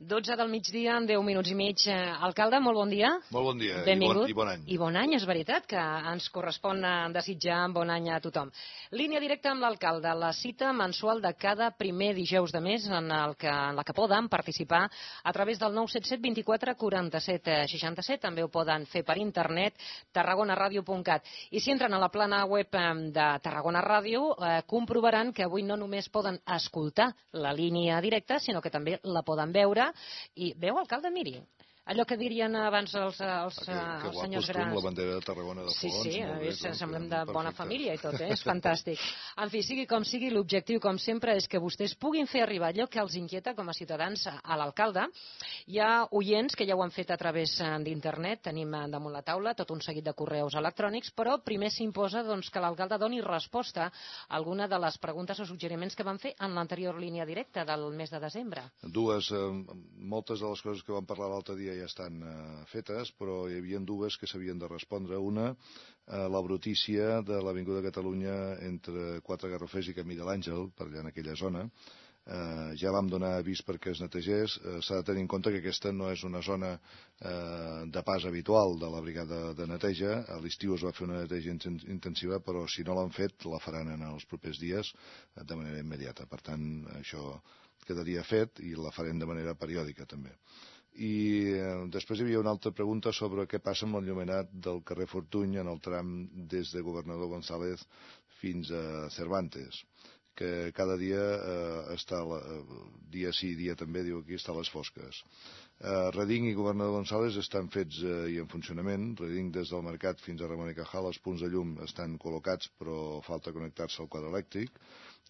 12 del migdia, en 10 minuts i mig. Eh, alcalde, molt bon dia. Molt bon dia Benvingut. i bon, i bon any. I bon any, és veritat, que ens correspon eh, desitjar bon any a tothom. Línia directa amb l'alcalde, la cita mensual de cada primer dijous de mes en, el que, en la que poden participar a través del 977 24 47 67. També ho poden fer per internet, tarragonaradio.cat. I si entren a la plana web eh, de Tarragona Ràdio, eh, comprovaran que avui no només poden escoltar la línia directa, sinó que també la poden veure i veu, alcalde, miri, allò que dirien abans els, els, que, que els senyors costum, grans. la bandera de Tarragona de Sí, Fogons. sí, a bé, doncs, semblem de perfecte. bona família i tot, eh? és fantàstic. En fi, sigui com sigui, l'objectiu, com sempre, és que vostès puguin fer arribar allò que els inquieta com a ciutadans a l'alcalde. Hi ha oients que ja ho han fet a través eh, d'internet, tenim eh, damunt la taula tot un seguit de correus electrònics, però primer s'imposa doncs, que l'alcalde doni resposta a alguna de les preguntes o suggeriments que van fer en l'anterior línia directa del mes de desembre. Dues, eh, moltes de les coses que vam parlar l'altre dia ja estan eh, fetes, però hi havia dues que s'havien de respondre. Una, eh, la brutícia de l'Avinguda Catalunya entre Quatre Garrofers i Camí de l'Àngel, per allà en aquella zona. Eh, ja vam donar avís perquè es netegés. Eh, S'ha de tenir en compte que aquesta no és una zona eh, de pas habitual de la brigada de neteja. A l'estiu es va fer una neteja inten- intensiva, però si no l'han fet, la faran en els propers dies eh, de manera immediata. Per tant, això quedaria fet i la farem de manera periòdica també. I eh, després hi havia una altra pregunta sobre què passa amb l'enllumenat del carrer Fortuny en el tram des de Governador González fins a Cervantes que cada dia eh, està, la, eh, dia sí, dia també, diu aquí, està a les fosques. Eh, Reding i Governador González estan fets eh, i en funcionament. Reding des del mercat fins a Ramon i Cajal, els punts de llum estan col·locats, però falta connectar-se al quadre elèctric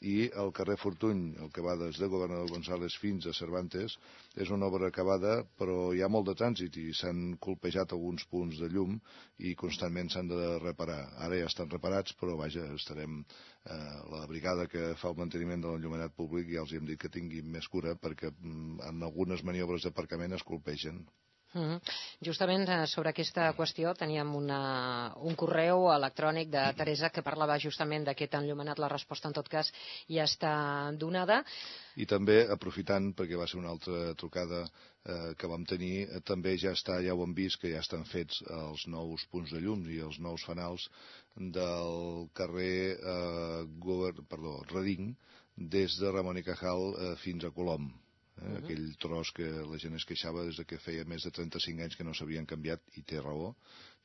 i el carrer Fortuny, el que va des de Governador González fins a Cervantes, és una obra acabada, però hi ha molt de trànsit i s'han colpejat alguns punts de llum i constantment s'han de reparar. Ara ja estan reparats, però vaja, estarem... Eh, la brigada que fa el manteniment de l'enllumenat públic ja els hem dit que tinguin més cura perquè mm, en algunes maniobres d'aparcament es colpegen. -hmm. Justament eh, sobre aquesta qüestió teníem una, un correu electrònic de Teresa que parlava justament d'aquest enllumenat. La resposta, en tot cas, ja està donada. I també, aprofitant, perquè va ser una altra trucada eh, que vam tenir, eh, també ja està, ja ho hem vist, que ja estan fets els nous punts de llum i els nous fanals del carrer eh, Govern, perdó, Reding, des de Ramon i Cajal eh, fins a Colom. Eh, uh -huh. aquell tros que la gent es queixava des de que feia més de 35 anys que no s'havien canviat i té raó,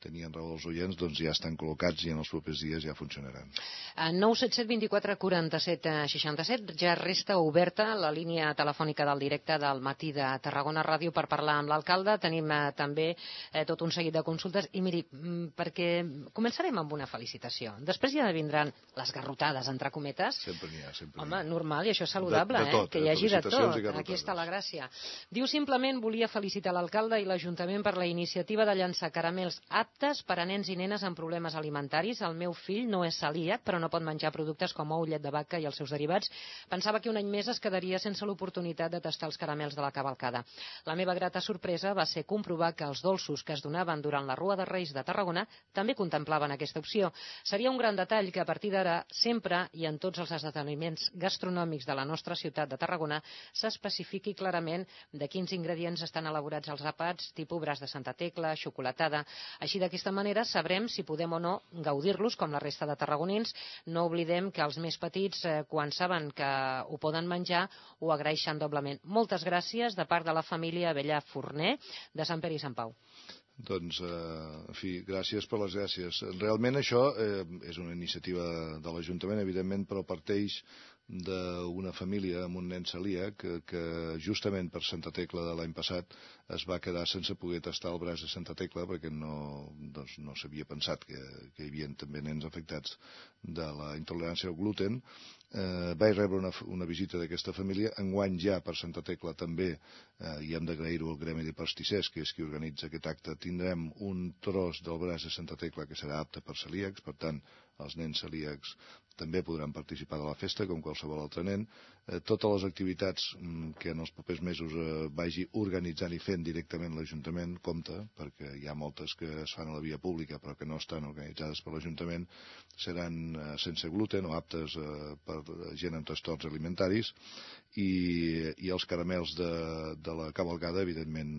tenien raó els oients, doncs ja estan col·locats i en els propers dies ja funcionaran. 977 24 47 67 ja resta oberta la línia telefònica del directe del matí de Tarragona Ràdio per parlar amb l'alcalde. Tenim eh, també eh, tot un seguit de consultes i miri, mm, perquè començarem amb una felicitació. Després ja vindran les garrotades, entre cometes. Sempre n'hi ha, sempre Home, normal, i això és saludable, De- de tot, eh? que eh? hi hagi de tot. Aquí està la gràcia. Diu simplement volia felicitar l'alcalde i l'Ajuntament per la iniciativa de llançar caramels aptes per a nens i nenes amb problemes alimentaris. El meu fill no és celíac, però no pot menjar productes com ou, llet de vaca i els seus derivats. Pensava que un any més es quedaria sense l'oportunitat de tastar els caramels de la cavalcada. La meva grata sorpresa va ser comprovar que els dolços que es donaven durant la Rua de Reis de Tarragona també contemplaven aquesta opció. Seria un gran detall que a partir d'ara sempre i en tots els esdeveniments gastronòmics de la nostra ciutat de Tarragona s'especifiqui clarament de quins ingredients estan elaborats els àpats, tipus braç de Santa Tecla, xocolatada. Així d'aquesta manera sabrem si podem o no gaudir-los com la resta de tarragonins. No oblidem que els més petits, eh, quan saben que ho poden menjar, ho agraeixen doblement. Moltes gràcies de part de la família Avellà Forner de Sant Pere i Sant Pau. Doncs, eh, en fi, gràcies per les gràcies. Realment això eh, és una iniciativa de l'Ajuntament, evidentment, però parteix d'una família amb un nen celíac que, que justament per Santa Tecla de l'any passat es va quedar sense poder tastar el braç de Santa Tecla perquè no, doncs, no pensat que, que hi havia també nens afectats de la intolerància al gluten. Eh, vaig rebre una, una visita d'aquesta família. Enguany ja per Santa Tecla també, eh, i hem d'agrair-ho al Gremi de Pastissers, que és qui organitza aquest acte, tindrem un tros del braç de Santa Tecla que serà apte per celíacs, per tant, els nens celíacs també podran participar de la festa com qualsevol altre nen. eh, totes les activitats mm, que en els propers mesos eh, vagi organitzant i fent directament l'Ajuntament, compta, perquè hi ha moltes que es fan a la via pública però que no estan organitzades per l'Ajuntament, seran eh, sense gluten o aptes eh, per gent amb trastorns alimentaris i, i els caramels de, de la cavalgada, evidentment,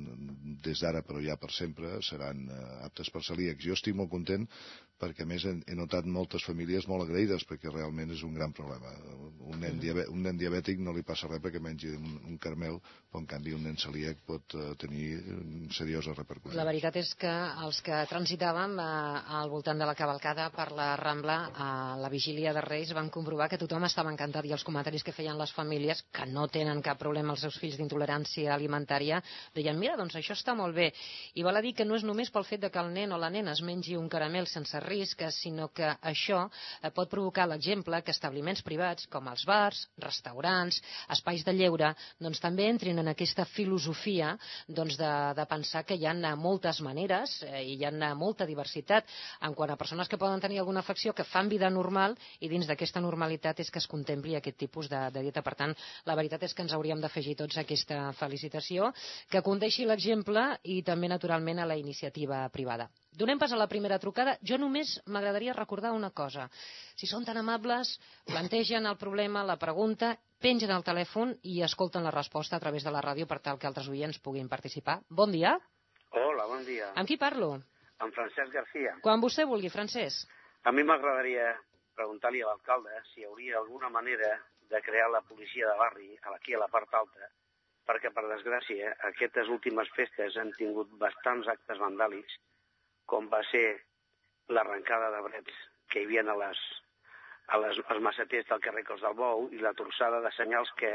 des d'ara però ja per sempre, seran eh, aptes per celíacs. Jo estic molt content perquè a més he, notat moltes famílies molt agraïdes perquè realment és un gran problema. Un nen, diabè, un nen diabètic no li passa res perquè mengi un, un caramel, però en canvi un nen celíac pot uh, tenir seriosa repercussió. La veritat és que els que transitàvem uh, al voltant de la cavalcada per la Rambla a la vigília de Reis van comprovar que tothom estava encantat i els comentaris que feien les famílies, que no tenen cap problema els seus fills d'intolerància alimentària, deien, mira, doncs això està molt bé. I val a dir que no és només pel fet de que el nen o la nena es mengi un caramel sense risc, sinó que això eh, pot provocar l'exemple que establiments privats com els bars, restaurants, espais de lleure, doncs també entrin en aquesta filosofia doncs, de, de pensar que hi ha moltes maneres eh, i hi ha molta diversitat en quant a persones que poden tenir alguna afecció que fan vida normal i dins d'aquesta normalitat és que es contempli aquest tipus de, de dieta. Per tant, la veritat és que ens hauríem d'afegir tots aquesta felicitació, que condeixi l'exemple i també, naturalment, a la iniciativa privada. Donem pas a la primera trucada. Jo només m'agradaria recordar una cosa. Si són tan amables, plantegen el problema, la pregunta, pengen el telèfon i escolten la resposta a través de la ràdio per tal que altres oients puguin participar. Bon dia. Hola, bon dia. Amb qui parlo? Amb Francesc Garcia. Quan vostè vulgui, Francesc. A mi m'agradaria preguntar-li a l'alcalde si hi hauria alguna manera de crear la policia de barri aquí a la part alta, perquè, per desgràcia, aquestes últimes festes han tingut bastants actes vandàlics com va ser l'arrencada de brets que hi havia a les, a les, als massaters del carrer Cos del Bou i la torçada de senyals que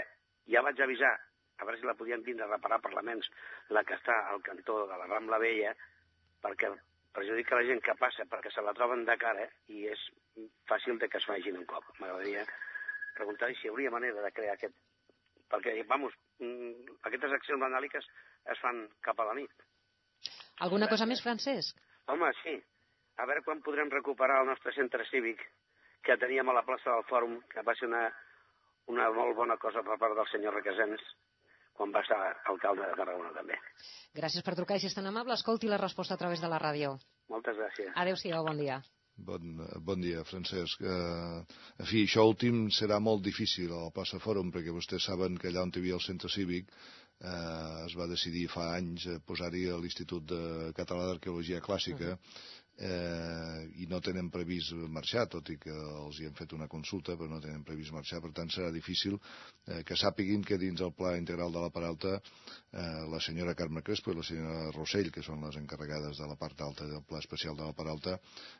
ja vaig avisar, a veure si la podien vindre a reparar parlaments, la que està al cantó de la Rambla Vella, perquè perjudica la gent que passa, perquè se la troben de cara i és fàcil de que es facin un cop. M'agradaria preguntar si hi hauria manera de crear aquest... Perquè, vamos, mm, aquestes accions vandàliques es fan cap a la nit. Alguna cosa més, Francesc? Home, sí. A veure quan podrem recuperar el nostre centre cívic que teníem a la plaça del Fòrum, que va ser una, una molt bona cosa per part del senyor Requesens, quan va estar alcalde de Tarragona també. Gràcies per trucar i si és tan amable, escolti la resposta a través de la ràdio. Moltes gràcies. Adéu-siau, bon dia. Bon, bon dia, Francesc. Uh, en fi, això últim serà molt difícil a la plaça Fòrum, perquè vostès saben que allà on hi havia el centre cívic eh, es va decidir fa anys posar-hi l'Institut Català d'Arqueologia Clàssica, uh -huh eh, i no tenen previst marxar, tot i que els hi han fet una consulta, però no tenen previst marxar, per tant serà difícil eh, que sàpiguin que dins el pla integral de la part alta eh, la senyora Carme Crespo i la senyora Rossell, que són les encarregades de la part alta del pla especial de la part alta,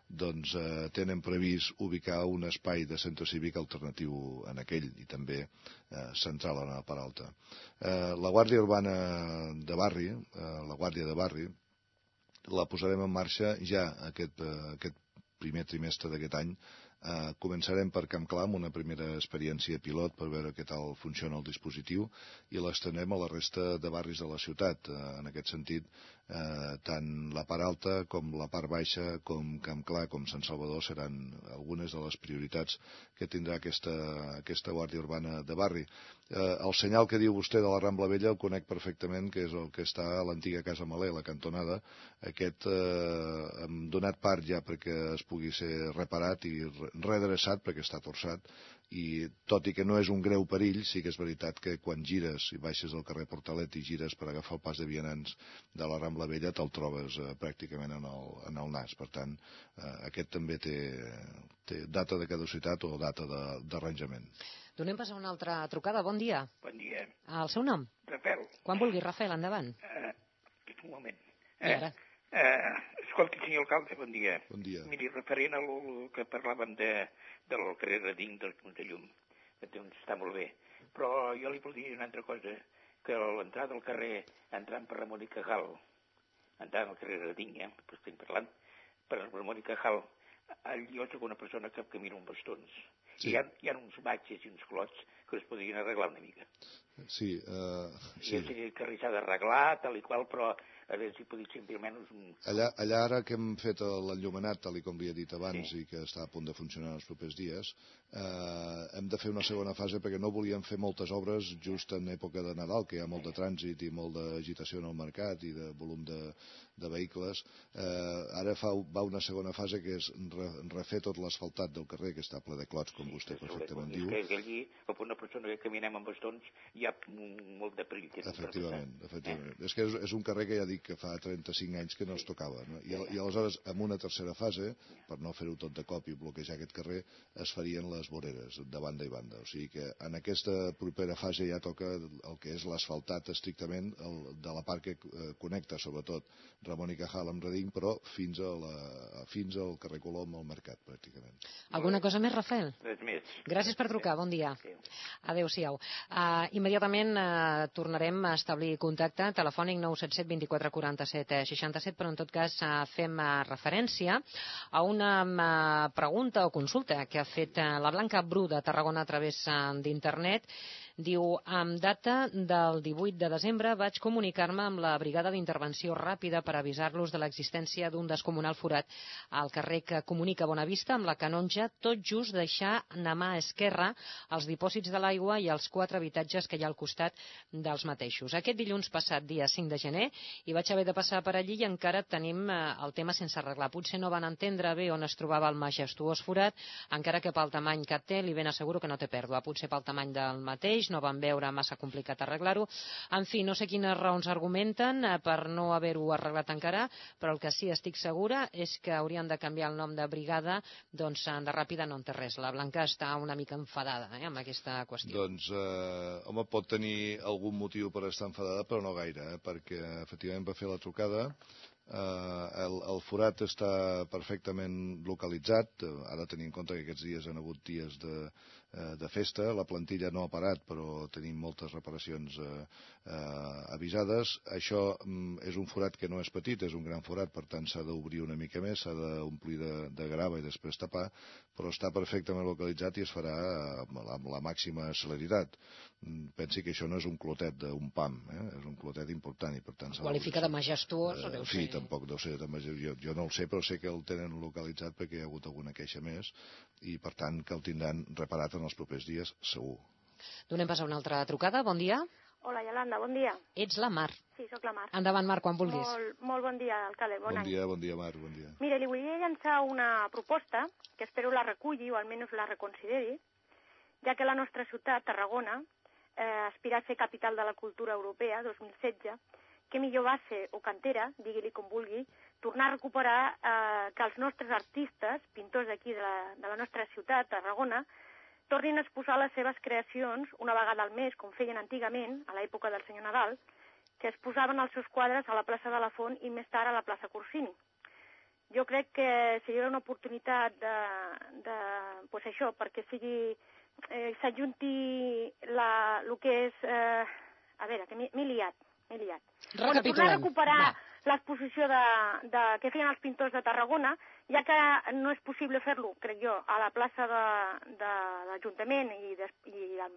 doncs eh, tenen previst ubicar un espai de centre cívic alternatiu en aquell i també eh, central en la part alta. Eh, la Guàrdia Urbana de Barri, eh, la Guàrdia de Barri, la posarem en marxa ja aquest, eh, aquest primer trimestre d'aquest any. Eh, començarem per Camp Clar amb una primera experiència pilot per veure què tal funciona el dispositiu i l'estenem a la resta de barris de la ciutat. Eh, en aquest sentit, eh, tant la part alta com la part baixa, com Camp Clar, com Sant Salvador seran algunes de les prioritats que tindrà aquesta, aquesta Guàrdia Urbana de barri. Eh, el senyal que diu vostè de la Rambla Vella el conec perfectament, que és el que està a l'antiga Casa Malé, la cantonada. Aquest eh, hem donat part ja perquè es pugui ser reparat i redreçat perquè està torçat i tot i que no és un greu perill, sí que és veritat que quan gires i baixes del carrer Portalet i gires per agafar el pas de vianants de la Rambla Vella te'l trobes eh, pràcticament en el, en el nas. Per tant, eh, aquest també té, té data de caducitat o data d'arranjament. Donem pas a una altra trucada. Bon dia. Bon dia. El seu nom? Rafael. Quan vulgui, Rafael, endavant. Uh, un moment. I ara? Uh, escolti, senyor alcalde, bon dia. Bon dia. Miri, referent al que parlàvem de, del carrer Reding del Punt de Llum, que doncs està molt bé. Però jo li volia dir una altra cosa, que a l'entrada del carrer, entrant per Ramon i Cajal, entrant al carrer Reding, eh, que estem parlant, per Ramon i Cajal, jo soc una persona que camina amb bastons. Sí. Hi, ha, hi ha uns batxes i uns clots que es podrien arreglar una mica. Sí, uh, sí. I el carrer s'ha d'arreglar, tal i qual, però a veure si podia ser almenys un... Allà, allà ara que hem fet l'enllumenat, tal com li he dit abans, sí. i que està a punt de funcionar els propers dies, eh, hem de fer una segona fase perquè no volíem fer moltes obres just en època de Nadal, que hi ha molt de trànsit i molt d'agitació en el mercat i de volum de, de vehicles. Eh, ara fa, va una segona fase que és re, refer tot l'asfaltat del carrer, que està ple de clots, com vostè sí, perfectament diu. És que allí, per una persona que caminem amb bastons, hi ha molt de perill. Efectivament, efectivament. Eh? És que és, és un carrer que ja dic que fa 35 anys que no es tocava. No? I, I aleshores, en una tercera fase, per no fer-ho tot de cop i bloquejar aquest carrer, es farien les voreres de banda i banda. O sigui que en aquesta propera fase ja toca el que és l'asfaltat estrictament el, de la part que eh, connecta, sobretot, Ramon i Cajal amb Reding, però fins, a la, fins al carrer Colom al mercat, pràcticament. Alguna cosa més, Rafael? Res més. Gràcies per trucar, bon dia. Adéu-siau. Uh, immediatament uh, tornarem a establir contacte telefònic 977 24 47 67, però en tot cas eh, fem eh, referència a una eh, pregunta o consulta que ha fet la Blanca Bru de Tarragona a través d'internet Diu, amb data del 18 de desembre vaig comunicar-me amb la brigada d'intervenció ràpida per avisar-los de l'existència d'un descomunal forat al carrer que comunica Bonavista amb la Canonja, tot just deixar anar mà esquerra els dipòsits de l'aigua i els quatre habitatges que hi ha al costat dels mateixos. Aquest dilluns passat, dia 5 de gener, i vaig haver de passar per allí i encara tenim eh, el tema sense arreglar. Potser no van entendre bé on es trobava el majestuós forat, encara que pel tamany que té li ben asseguro que no té pèrdua. Potser pel tamany del mateix mateix, no van veure massa complicat arreglar-ho. En fi, no sé quines raons argumenten eh, per no haver-ho arreglat encara, però el que sí estic segura és que haurien de canviar el nom de brigada, doncs de ràpida no en té res. La Blanca està una mica enfadada eh, amb aquesta qüestió. Doncs, eh, home, pot tenir algun motiu per estar enfadada, però no gaire, eh, perquè efectivament va fer la trucada, eh, el, el forat està perfectament localitzat, ara tenint en compte que aquests dies han hagut dies de, de festa. La plantilla no ha parat, però tenim moltes reparacions eh, eh, avisades. Això mm, és un forat que no és petit, és un gran forat, per tant s'ha d'obrir una mica més, s'ha d'omplir de, de grava i després tapar, però està perfectament localitzat i es farà amb la, amb la màxima celeritat. Mm, pensi que això no és un clotet d'un pam, eh? és un clotet important i per tant... Qualifica de majestuós, eh, deu ser. Sí, tampoc deu ser de majestuós. Jo, jo no el sé, però sé que el tenen localitzat perquè hi ha hagut alguna queixa més i per tant que el tindran reparat en els propers dies segur. Donem pas a una altra trucada. Bon dia. Hola, Yolanda, bon dia. Ets la Mar. Sí, sóc la Mar. Endavant, Mar, quan vulguis. Molt, molt bon dia, alcalde, bon, bon any. dia, bon dia, Mar, bon dia. Mire, li volia llançar una proposta, que espero la reculli o almenys la reconsideri, ja que la nostra ciutat, Tarragona, eh, aspira a ser capital de la cultura europea 2016, que millor base o cantera, digui-li com vulgui, tornar a recuperar eh, que els nostres artistes, pintors d'aquí de, la, de la nostra ciutat, Tarragona, tornin a exposar les seves creacions una vegada al mes, com feien antigament, a l'època del senyor Nadal, que es posaven els seus quadres a la plaça de la Font i més tard a la plaça Corsini. Jo crec que seria una oportunitat de, de pues això, perquè sigui eh, s'ajunti el que és... Eh, a veure, que m'he liat, m'he liat. Bueno, tornar a recuperar... Va l'exposició de, de, que feien els pintors de Tarragona, ja que no és possible fer-lo, crec jo, a la plaça de, de l'Ajuntament i, de, i, a,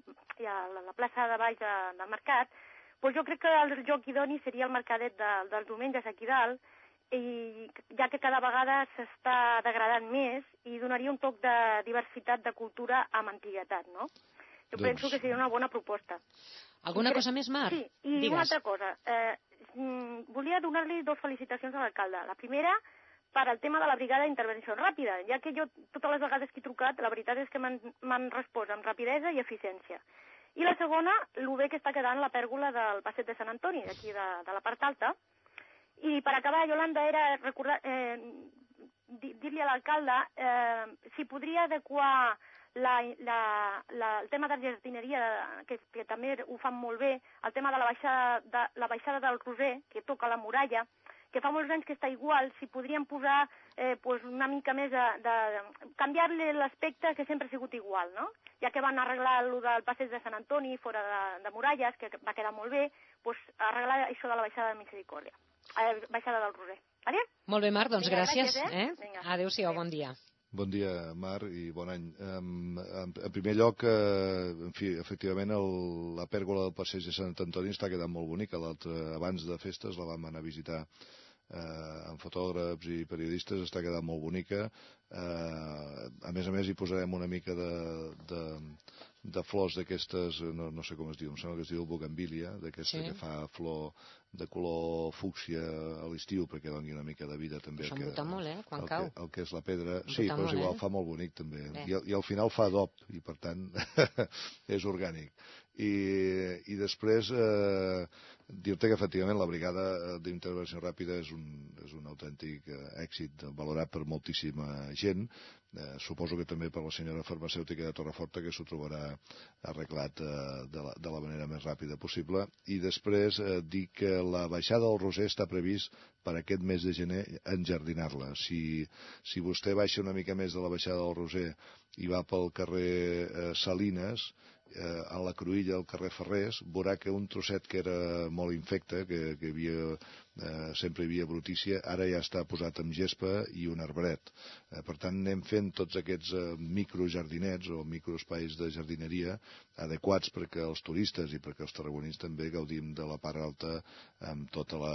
i a la plaça de baix de, del Mercat, doncs jo crec que el joc idoni seria el mercadet de, dels diumenges aquí dalt, i ja que cada vegada s'està degradant més i donaria un toc de diversitat de cultura amb antiguitat, no? Jo doncs... penso que seria una bona proposta. Alguna cosa més, Mar? Sí, i Digues. una altra cosa. Eh, mm, volia donar-li dues felicitacions a l'alcalde. La primera, per al tema de la brigada d'intervenció ràpida, ja que jo totes les vegades que he trucat, la veritat és que m'han respost amb rapidesa i eficiència. I la segona, el bé que està quedant la pèrgola del passeig de Sant Antoni, d'aquí de, de la part alta. I per acabar, Yolanda, era recordar, eh, dir-li a l'alcalde eh, si podria adequar la, la, la, el tema de jardineria, que, que també ho fan molt bé, el tema de la baixada, de, la baixada del Roser, que toca la muralla, que fa molts anys que està igual, si podríem posar eh, pues una mica més de... de canviar-li l'aspecte que sempre ha sigut igual, no? Ja que van arreglar el del passeig de Sant Antoni fora de, de muralles, que va quedar molt bé, pues arreglar això de la baixada de Misericòrdia, eh, baixada del Roser. Vale? Molt bé, Marc, doncs Vinga, gràcies. gràcies eh? eh? Adéu-siadéu, bon dia. Bon dia, Mar, i bon any. Um, en, en primer lloc, uh, en fi, efectivament, el, la pèrgola del passeig de Sant Antoni està quedant molt bonica. Abans de festes la vam anar a visitar eh, amb fotògrafs i periodistes, està quedant molt bonica. Eh, a més a més, hi posarem una mica de, de, de flors d'aquestes, no, no sé com es diu, em sembla que es diu bugambília, d'aquesta sí. que fa flor de color fúcsia a l'estiu perquè doni una mica de vida també. Això que, molt, eh? Quan el cau. Que, el que és la pedra. Sí, però és igual, eh? fa molt bonic també. I, I al final fa adob i per tant és orgànic. I, i després eh, dir-te que efectivament la brigada d'intervenció ràpida és un, és un autèntic eh, èxit valorat per moltíssima gent. Eh, suposo que també per la senyora farmacèutica de Torreforta que s'ho trobarà arreglat eh, de, la, de la manera més ràpida possible. I després eh, dir que la baixada del Roser està previst per aquest mes de gener enjardinar-la. Si, si vostè baixa una mica més de la baixada del Roser i va pel carrer eh, Salines eh, a la cruïlla del carrer Ferrés veurà que un trosset que era molt infecte, que, que havia eh, sempre hi havia brutícia, ara ja està posat amb gespa i un arbret. Eh, per tant, anem fent tots aquests eh, microjardinets o microespais de jardineria adequats perquè els turistes i perquè els tarragonins també gaudim de la part alta amb tota la,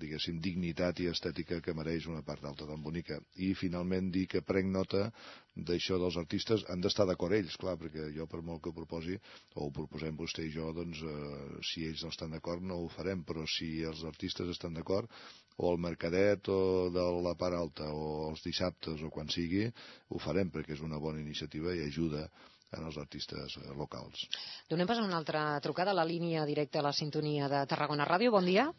diguéssim, dignitat i estètica que mereix una part alta tan bonica. I finalment dir que prenc nota d'això dels artistes, han d'estar d'acord ells, clar, perquè jo per molt que ho proposi, o ho proposem vostè i jo, doncs eh, si ells no estan d'acord no ho farem, però si els artistes estan d'acord, o el mercadet o de la part alta o els dissabtes o quan sigui, ho farem perquè és una bona iniciativa i ajuda en els artistes eh, locals. Donem pas a una altra trucada a la línia directa a la sintonia de Tarragona Ràdio. Bon dia.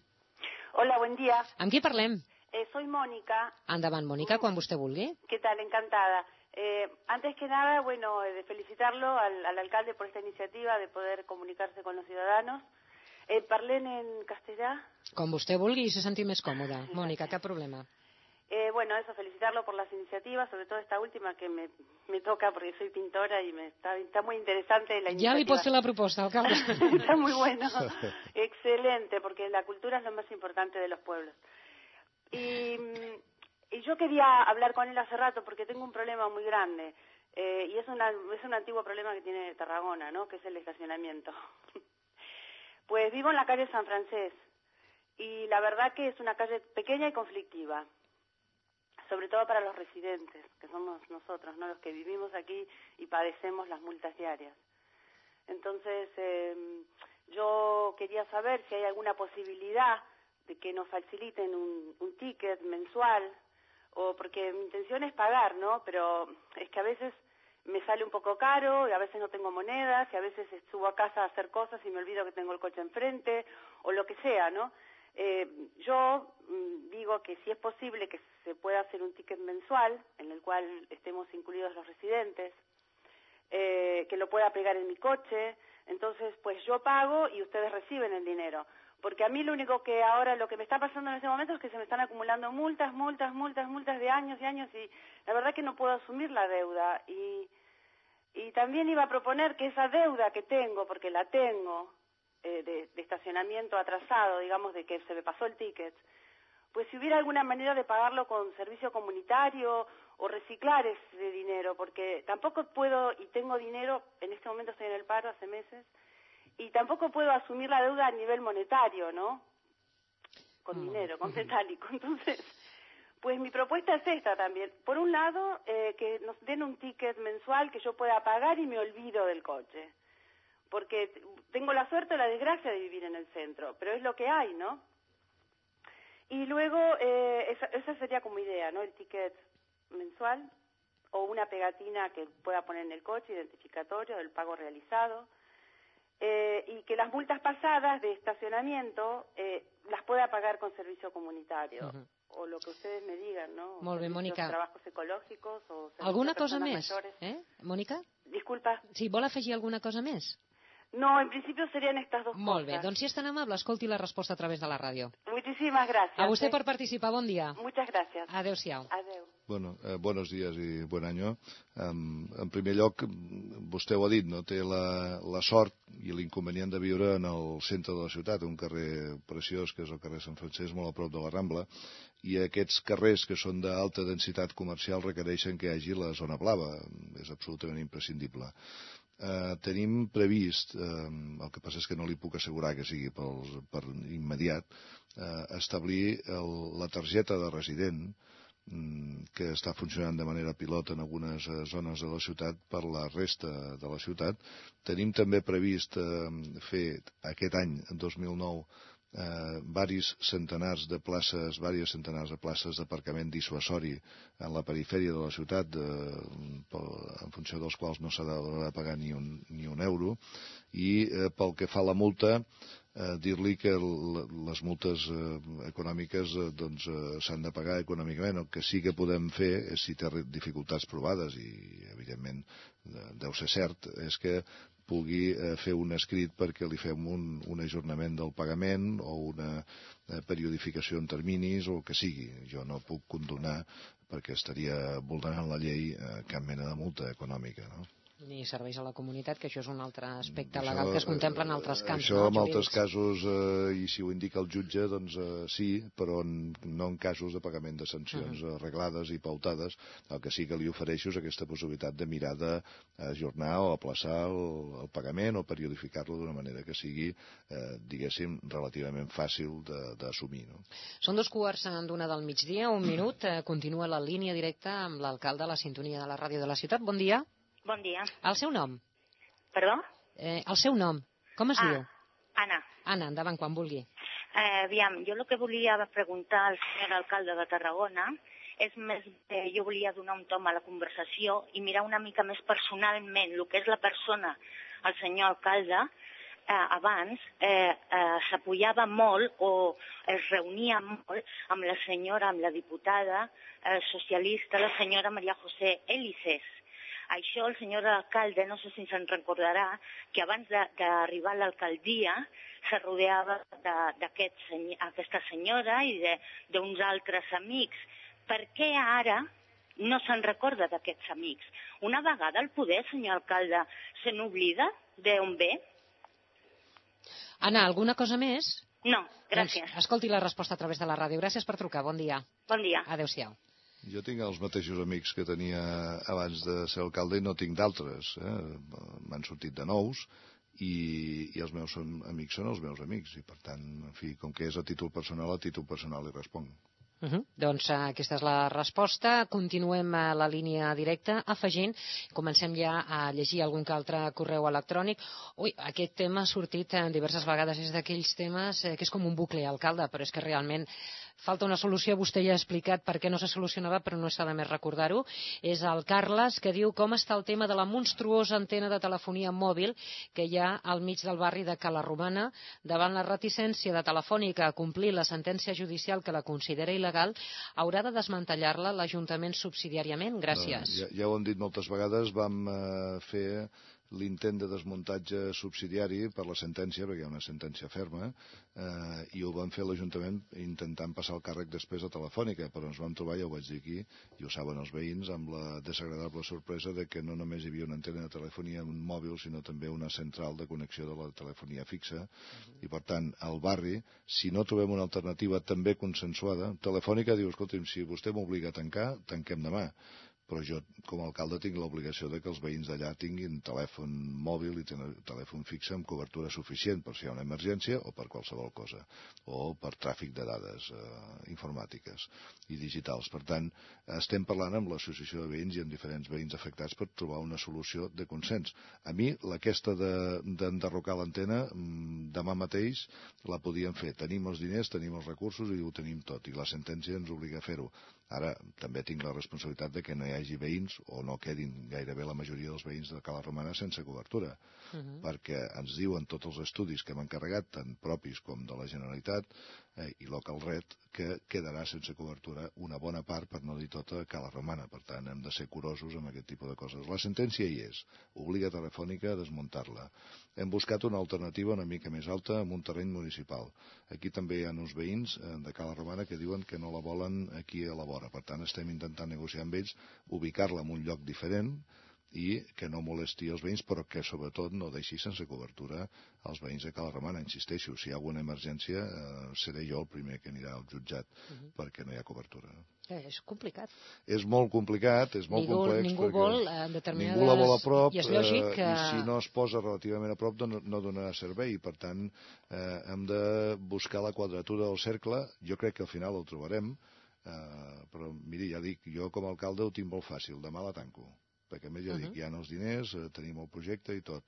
Hola, buen día. Amb qui parlem? Eh, soy Mónica. Endavant, Mónica, quan vostè vulgui. ¿Qué tal? Encantada. Eh, antes que nada, bueno, de felicitarlo al, al, alcalde por esta iniciativa de poder comunicarse con los ciudadanos. Eh, parlen en castellà? Com vostè vulgui i se senti més còmoda. Mónica, cap problema. Eh, bueno, eso, felicitarlo por las iniciativas, sobre todo esta última que me, me toca porque soy pintora y me está, está muy interesante la iniciativa. Ya pot fer la proposta, alcalde. está muy bueno, excelente, porque la cultura es lo más importante de los pueblos. Y, y yo quería hablar con él hace rato porque tengo un problema muy grande. Eh, y es, una, es un antiguo problema que tiene Tarragona, ¿no? Que es el estacionamiento. Pues vivo en la calle San Francés y la verdad que es una calle pequeña y conflictiva, sobre todo para los residentes, que somos nosotros, ¿no? los que vivimos aquí y padecemos las multas diarias. Entonces, eh, yo quería saber si hay alguna posibilidad de que nos faciliten un, un ticket mensual, o porque mi intención es pagar, ¿no? Pero es que a veces me sale un poco caro y a veces no tengo monedas y a veces subo a casa a hacer cosas y me olvido que tengo el coche enfrente o lo que sea, ¿no? Eh, yo mm, digo que si es posible que se pueda hacer un ticket mensual en el cual estemos incluidos los residentes, eh, que lo pueda pegar en mi coche, entonces pues yo pago y ustedes reciben el dinero. Porque a mí lo único que ahora, lo que me está pasando en ese momento es que se me están acumulando multas, multas, multas, multas de años y años y la verdad que no puedo asumir la deuda. Y, y también iba a proponer que esa deuda que tengo, porque la tengo, eh, de, de estacionamiento atrasado, digamos, de que se me pasó el ticket, pues si hubiera alguna manera de pagarlo con servicio comunitario o reciclar ese dinero, porque tampoco puedo y tengo dinero, en este momento estoy en el paro hace meses, y tampoco puedo asumir la deuda a nivel monetario, ¿no? Con dinero, con metálico. Entonces, pues mi propuesta es esta también. Por un lado, eh, que nos den un ticket mensual que yo pueda pagar y me olvido del coche. Porque tengo la suerte o la desgracia de vivir en el centro, pero es lo que hay, ¿no? Y luego, eh, esa, esa sería como idea, ¿no? El ticket mensual o una pegatina que pueda poner en el coche, identificatorio del pago realizado eh, y que las multas pasadas de estacionamiento eh, las pueda pagar con servicio comunitario. Uh -huh. O lo que ustedes me digan, ¿no? Molt bé, Mònica. Trabajos ecológicos o... Alguna cosa més, mayores. eh, Mònica? Disculpa. Sí, vol afegir alguna cosa més? No, en principio serían estas dos Molt cosas. bé, doncs si és tan amable, escolti la resposta a través de la ràdio. Muchísimas gracias. A vostè eh. per participar, bon dia. Muchas gracias. Adéu-siau. Adeu. Bueno, eh, buenos días i buen año. Um, en primer lloc, vostè ho ha dit, no? té la, la sort i l'inconvenient de viure en el centre de la ciutat, un carrer preciós que és el carrer Sant Francesc, molt a prop de la Rambla, i aquests carrers que són d'alta densitat comercial requereixen que hi hagi la zona blava, és absolutament imprescindible. Eh, tenim previst, eh, el que passa és que no li puc assegurar que sigui per, per immediat, eh, establir el, la targeta de resident Mm, que està funcionant de manera pilot en algunes eh, zones de la ciutat per la resta de la ciutat. Tenim també previst eh, fer aquest any, en 2009, eh, varis centenars de places, varies centenars de places d'aparcament dissuasori en la perifèria de la ciutat, de, en funció dels quals no s'ha de pagar ni un, ni un euro, i eh, pel que fa a la multa, eh, dir-li que les multes eh, econòmiques eh, doncs eh, s'han de pagar econòmicament. El que sí que podem fer és si té dificultats provades i evidentment deu ser cert, és que pugui eh, fer un escrit perquè li fem un, un ajornament del pagament o una eh, periodificació en terminis o el que sigui. Jo no puc condonar perquè estaria vulnerant la llei eh, cap mena de multa econòmica. No? Ni serveis a la comunitat, que això és un altre aspecte això, legal que es contempla en altres camps. Això no, en altres casos, eh, i si ho indica el jutge, doncs eh, sí, però en, no en casos de pagament de sancions uh -huh. arreglades i pautades. El que sí que li ofereixo és aquesta possibilitat de mirar d'ajornar o aplaçar el, el pagament o periodificar-lo d'una manera que sigui, eh, diguéssim, relativament fàcil d'assumir. No? Són dos quarts d'una del migdia, un minut, eh, continua la línia directa amb l'alcalde a la sintonia de la ràdio de la ciutat. Bon dia. Bon dia. El seu nom? Perdó? Eh, el seu nom. Com es ah, diu? Anna. Anna, endavant, quan vulgui. Eh, aviam, jo el que volia preguntar al senyor alcalde de Tarragona és més, eh, jo volia donar un tom a la conversació i mirar una mica més personalment el que és la persona, el senyor alcalde, eh, abans eh, eh, s'apoyava molt o es reunia molt amb la senyora, amb la diputada eh, socialista, la senyora Maria José Elises això el senyor alcalde, no sé si se'n recordarà, que abans d'arribar a l'alcaldia se rodeava d'aquesta aquest, senyora i d'uns altres amics. Per què ara no se'n recorda d'aquests amics? Una vegada el poder, senyor alcalde, se n'oblida d'on ve? Anna, alguna cosa més? No, gràcies. Doncs escolti la resposta a través de la ràdio. Gràcies per trucar. Bon dia. Bon dia. Adéu-siau. Jo tinc els mateixos amics que tenia abans de ser alcalde i no tinc d'altres. Eh? M'han sortit de nous i, i els meus són, amics són els meus amics i per tant, en fi, com que és a títol personal, a títol personal li responc. Uh -huh. Doncs uh, aquesta és la resposta. Continuem a la línia directa afegint, comencem ja a llegir algun que altre correu electrònic. Ui, aquest tema ha sortit uh, diverses vegades, és d'aquells temes que és com un bucle, alcalde, però és que realment falta una solució, vostè ja ha explicat per què no se solucionava, però no està de més recordar-ho. És el Carles que diu com està el tema de la monstruosa antena de telefonia mòbil que hi ha al mig del barri de Cala Romana. Davant la reticència de Telefònica a complir la sentència judicial que la considera il·legal, haurà de desmantellar-la l'Ajuntament subsidiàriament? Gràcies. Ja, ja ho hem dit moltes vegades, vam eh, fer l'intent de desmuntatge subsidiari per la sentència, perquè hi ha una sentència ferma, eh, i ho van fer l'Ajuntament intentant passar el càrrec després a Telefònica, però ens vam trobar, ja ho vaig dir aquí, i ho saben els veïns, amb la desagradable sorpresa de que no només hi havia una antena de telefonia mòbil, sinó també una central de connexió de la telefonia fixa, uh -huh. i per tant, al barri, si no trobem una alternativa també consensuada, Telefònica diu, escolti'm, si vostè m'obliga a tancar, tanquem demà però jo com a alcalde tinc l'obligació de que els veïns d'allà tinguin telèfon mòbil i telèfon fix amb cobertura suficient per si hi ha una emergència o per qualsevol cosa, o per tràfic de dades eh, informàtiques i digitals. Per tant, estem parlant amb l'associació de veïns i amb diferents veïns afectats per trobar una solució de consens. A mi, aquesta d'enderrocar de, l'antena, mm, demà mateix la podíem fer. Tenim els diners, tenim els recursos i ho tenim tot, i la sentència ens obliga a fer-ho. Ara també tinc la responsabilitat de que no hi hagi veïns o no quedin gairebé la majoria dels veïns de Cala Romana sense cobertura, uh -huh. perquè ens diuen tots els estudis que hem encarregat, tant propis com de la Generalitat, eh, i Local Red, que quedarà sense cobertura una bona part, per no dir tota, Cala Romana. Per tant, hem de ser curosos amb aquest tipus de coses. La sentència hi és. Obliga Telefònica a desmuntar-la. Hem buscat una alternativa una mica més alta en un terreny municipal. Aquí també hi ha uns veïns eh, de Cala Romana que diuen que no la volen aquí a la vora. Per tant, estem intentant negociar amb ells, ubicar-la en un lloc diferent, i que no molesti els veïns, però que sobretot no deixi sense cobertura els veïns de Cala Romana. Insisteixo, si hi ha alguna emergència eh, seré jo el primer que anirà al jutjat uh -huh. perquè no hi ha cobertura. Eh, és complicat. És molt complicat, és molt ningú, complex. Ningú vol eh, determinades... Ningú la vol a prop, I és lògic que... eh, i si no es posa relativament a prop no, no donarà servei. Per tant, eh, hem de buscar la quadratura del cercle. Jo crec que al final el trobarem, eh, però miri, ja dic, jo com a alcalde ho tinc molt fàcil, demà la tanco perquè a més ja uh -huh. dic, hi ha els diners, eh, tenim el projecte i tot.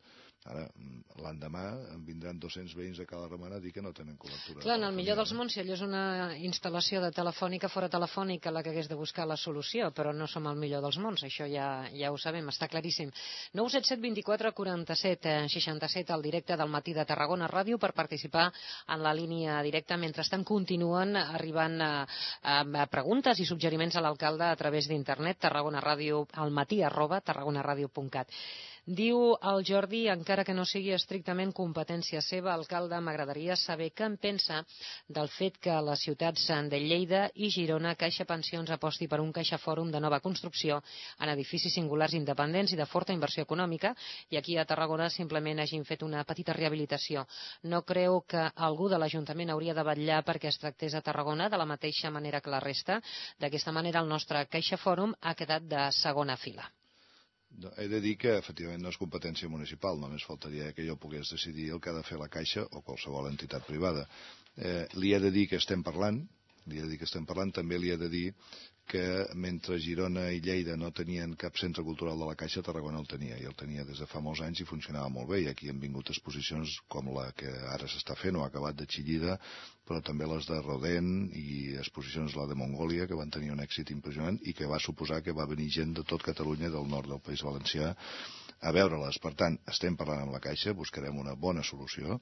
Ara, mm, l'endemà em vindran 200 veïns de Cala Romana a dir que no tenen cobertura. Clar, en el millor dels mons, si allò és una instal·lació de telefònica fora telefònica la que hagués de buscar la solució, però no som el millor dels mons, això ja, ja ho sabem, està claríssim. 977 24 47 67 al directe del matí de Tarragona Ràdio per participar en la línia directa. Mentrestant continuen arribant a, a, a preguntes i suggeriments a l'alcalde a través d'internet, Tarragona Ràdio al matí arroba tarragonaradio.cat. Diu el Jordi, encara que no sigui estrictament competència seva, alcalde, m'agradaria saber què en pensa del fet que les ciutats de Lleida i Girona Caixa Pensions aposti per un Caixa Fòrum de nova construcció en edificis singulars independents i de forta inversió econòmica i aquí a Tarragona simplement hagin fet una petita rehabilitació. No creu que algú de l'Ajuntament hauria de vetllar perquè es tractés a Tarragona de la mateixa manera que la resta? D'aquesta manera el nostre Caixa Fòrum ha quedat de segona fila. No, he de dir que, efectivament, no és competència municipal, només faltaria que jo pogués decidir el que ha de fer la Caixa o qualsevol entitat privada. Eh, li he de dir que estem parlant, li he de dir que estem parlant, també li he de dir que mentre Girona i Lleida no tenien cap centre cultural de la Caixa, Tarragona el tenia, i el tenia des de fa molts anys i funcionava molt bé, i aquí han vingut exposicions com la que ara s'està fent o ha acabat de Xillida, però també les de Rodent i exposicions la de Mongòlia, que van tenir un èxit impressionant i que va suposar que va venir gent de tot Catalunya, del nord del País Valencià, a veure-les. Per tant, estem parlant amb la Caixa, buscarem una bona solució,